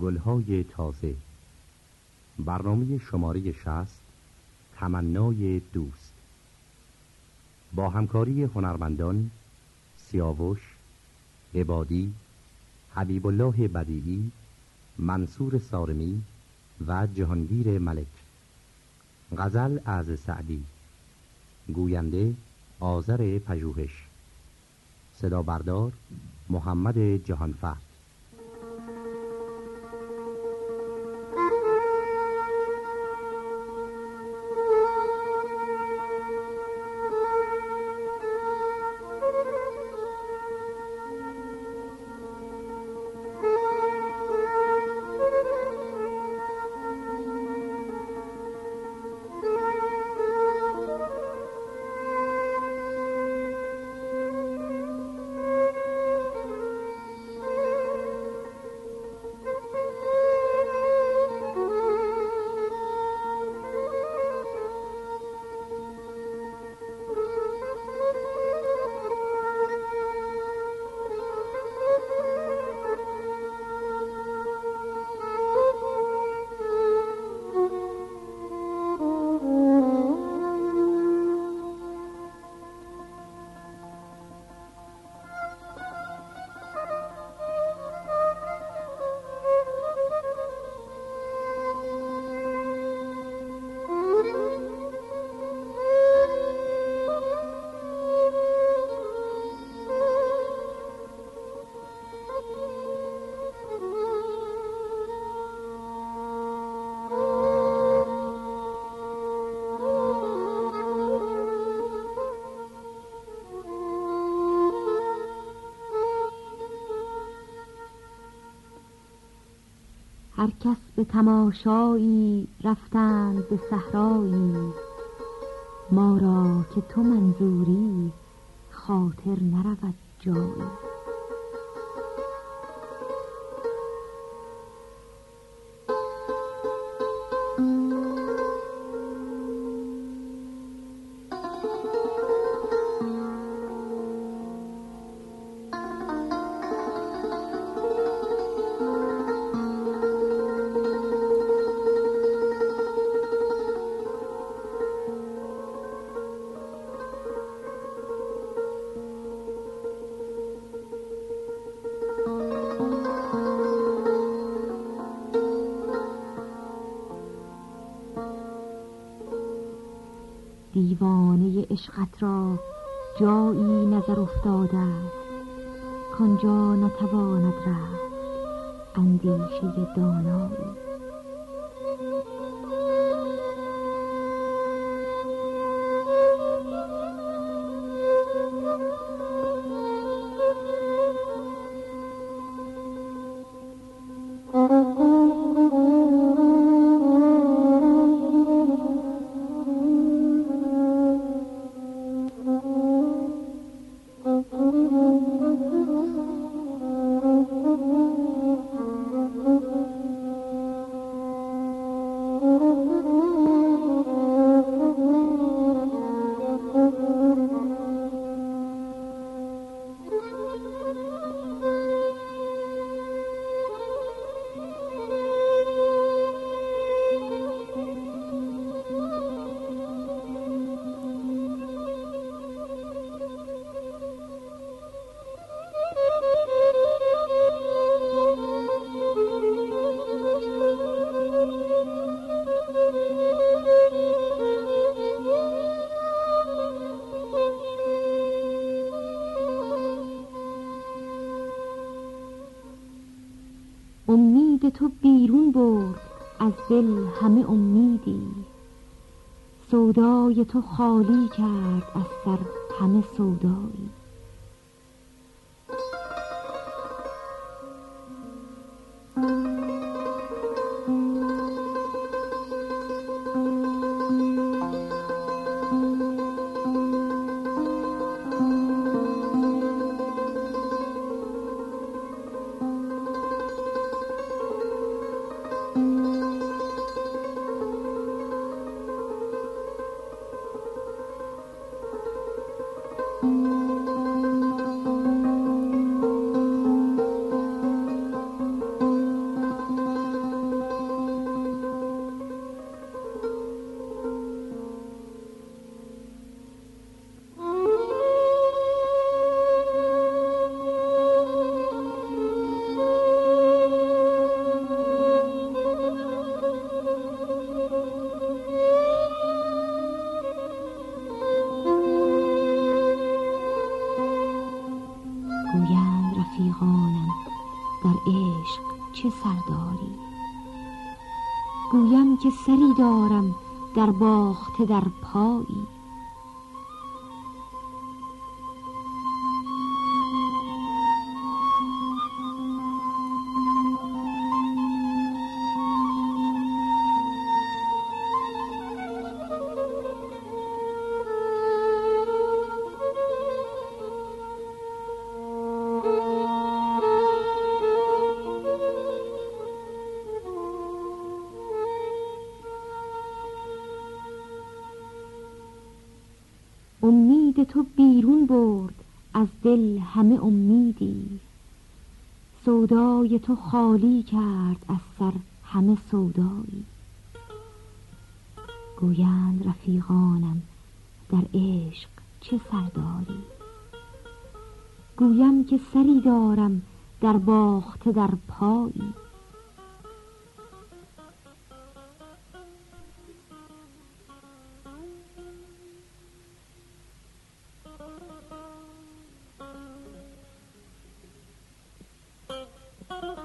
گلهای تازه. برنامه شماره شست تمنای دوست. با همکاری هنرمندان سیاوش عبادی حبیب الله بدیعی منصور سارمی و جهانگیر ملک. غزل از سعدی. گوینده آذر پژوهش. صدا بردار محمد جهانفر. هر کس به تماشایی رفتند به صحرایی. ما را که تو منظوری خاطر نرود جایی. عشقت را جایی نظر افتاده است کانجا نتواند رفت اندیشه دانایی. امید دل همه امیدی. سودای تو خالی کرد از سر همه سودایی دارم در باخته در پایی تو بیرون برد از دل همه امیدی. سودای تو خالی کرد از سر همه سودایی. گویند رفیقانم در عشق چه سرداری گویم که سری دارم در باخته در پایی. Oh.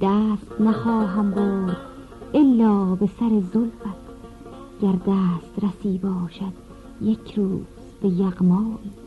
دست نخواهم برد الا به سر زلفت گر دست رسی باشد یک روز به یغمایی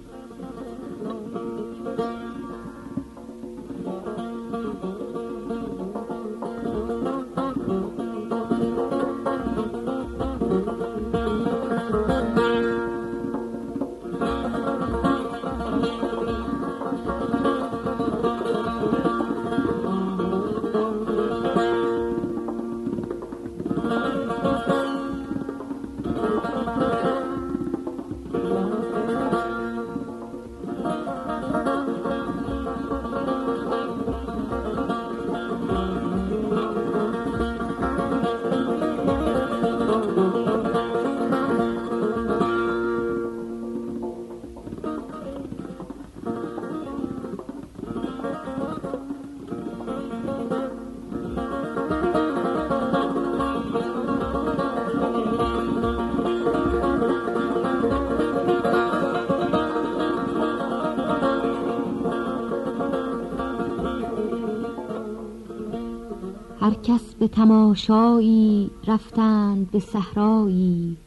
هر کس به تماشایی رفتند به صحرایی.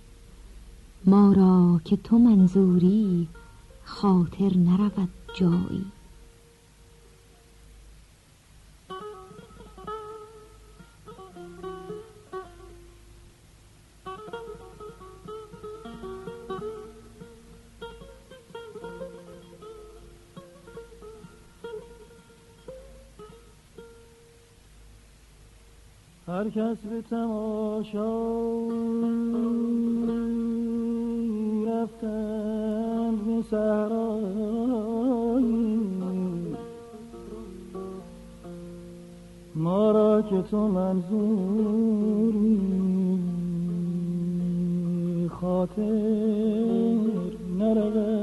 ما را که تو منظوری خاطر نرود جایی. کس به تماشا رفتند به صحرایی. ما را که تو منظوری خاطر نرود.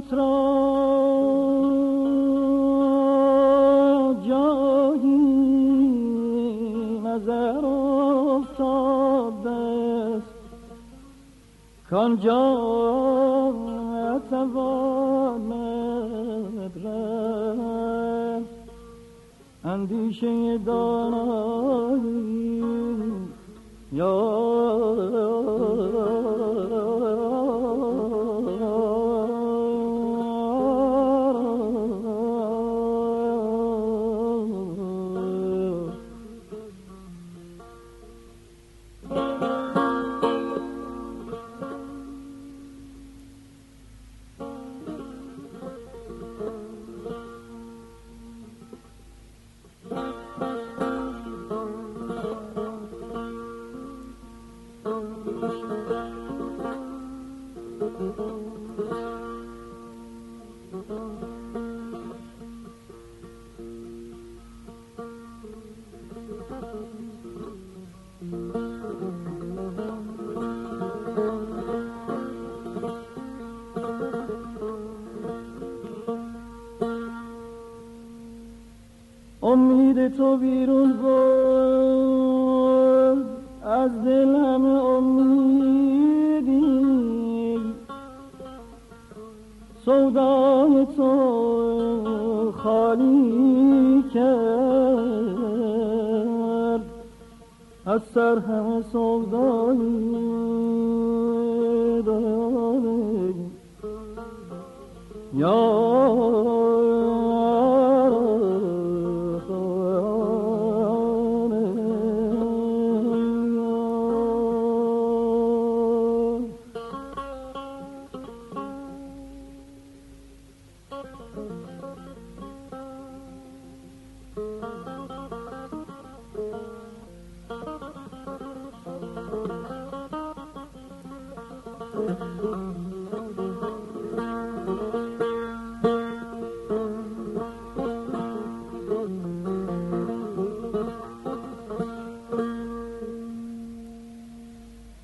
tra امید تو بیرون بود از دلم امیدی. سودای تو خالی کرد از سر همه سودایی یا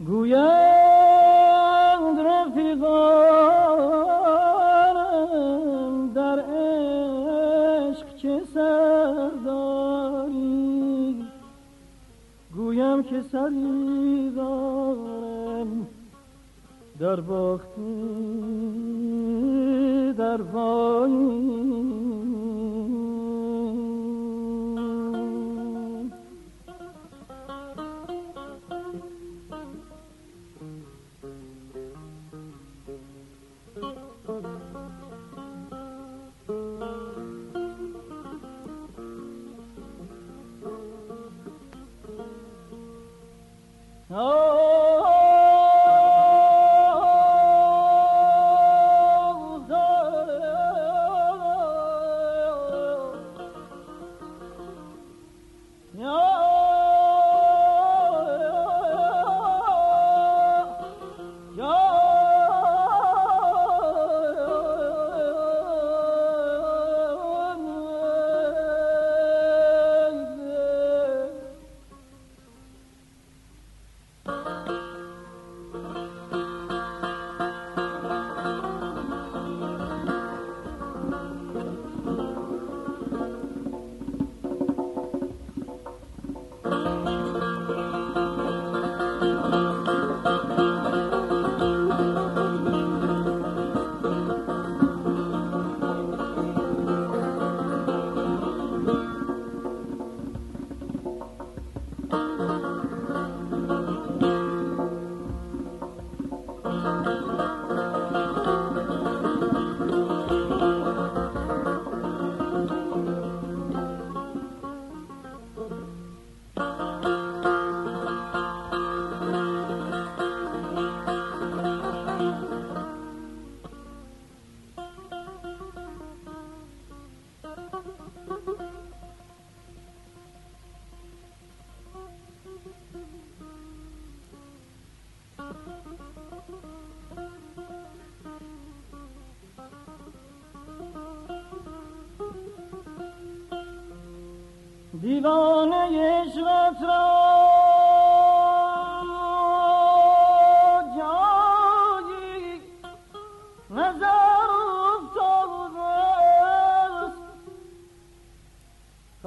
گویند رفیقانم در عشق چه سرداری؟ گویم که سری دارم در باختی در وایی No.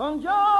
آنجا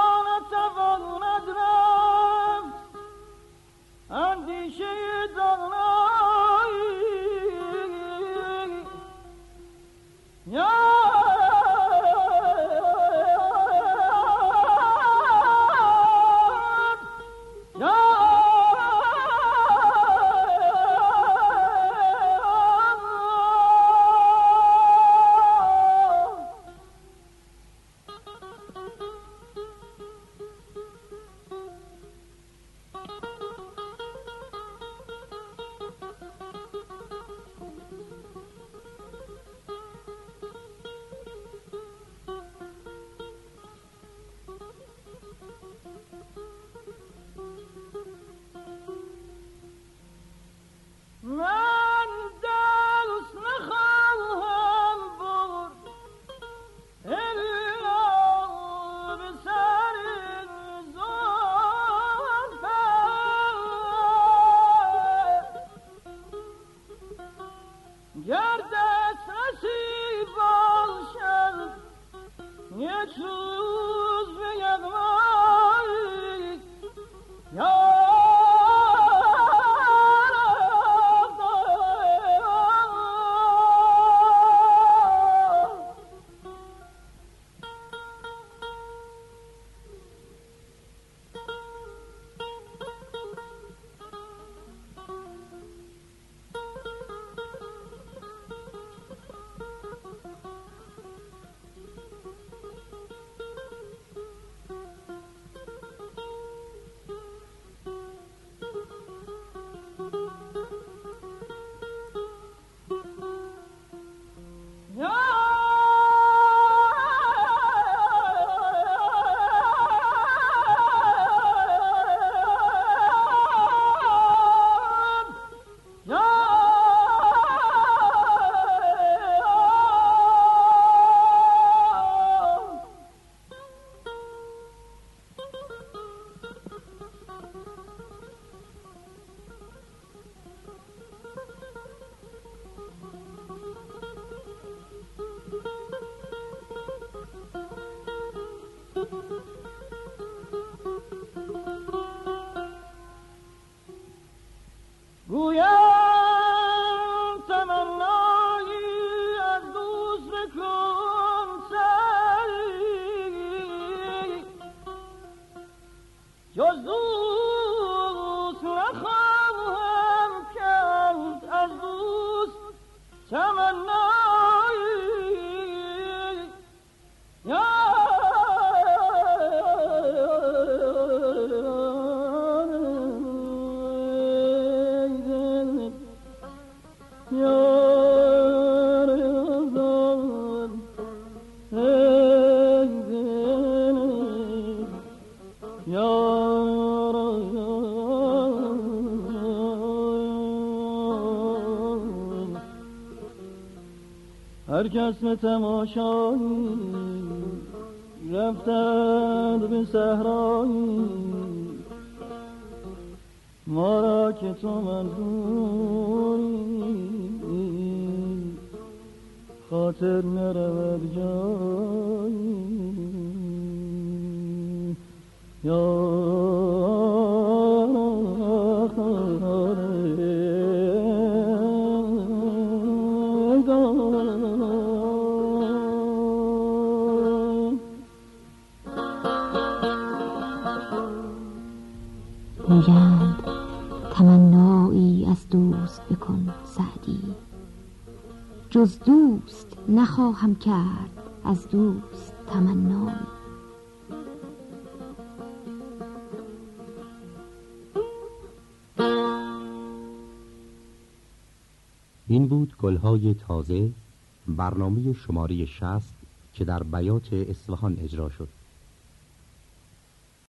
Ooh, yeah. هر کس به تماشایی رفتند به صحرایی. ما را که تو منظوری خاطر نرود جایی. یا گویند تمنایی از دوست بکن سعدی. جز دوست نخواهم کرد از دوست تمنایی این بود گلهای تازه برنامه شماره شست که در بیات اصفهان اجرا شد.